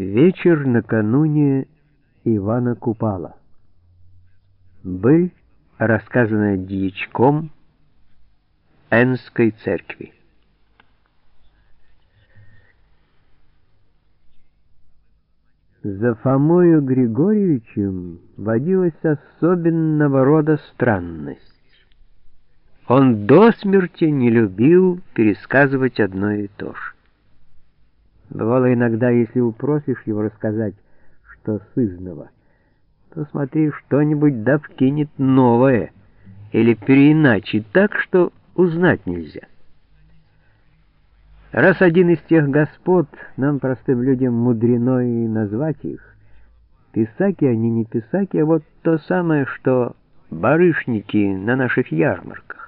Вечер накануне Ивана Купала. Быль, рассказанная дьячком Энской церкви. За Фомою Григорьевичем водилась особенного рода странность. Он до смерти не любил пересказывать одно и то же. Бывало иногда, если упросишь его рассказать, что сызного, то смотри, что-нибудь да вкинет новое или переиначит так, что узнать нельзя. Раз один из тех господ, нам, простым людям, мудрено и назвать их, писаки они не писаки, а вот то самое, что барышники на наших ярмарках.